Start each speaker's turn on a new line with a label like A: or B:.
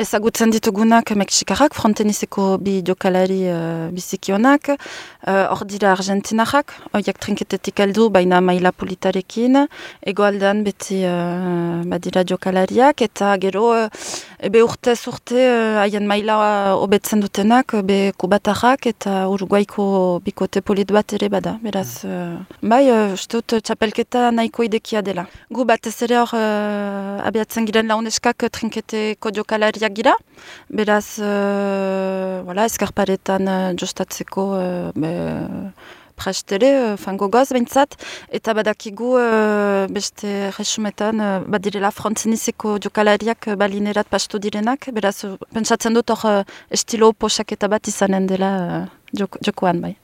A: ezagutzen ditugunak Mexikarrak, frontenizeko bi jokalari uh, bizikionak, hor uh, dira Argentinarrak, horiek trinketetik heldu, baina maila politarekin, egoaldean beti uh, badira jokalariak, eta gero, uh, ebe urte urte haien maila hobetzen dutenak, be kubatarrak eta uruguaiko bikote polit bat ere bada, beraz, uh, bai, uh, dut txapelketa nahiko idekia dela. Gu batez ere hor uh, abiatzen giren launeskak trinketeko jokalariak gira, beraz, uh, voilà, eskarparetan uh, jostatzeko uh, be, prestere, uh, fango goz behintzat, eta badakigu uh, beste resumetan uh, badirela frontzinizeko jokalariak balinerat pastu direnak, beraz, pentsatzen dut hor estilo posak eta bat izanen dela uh, jokoan bai.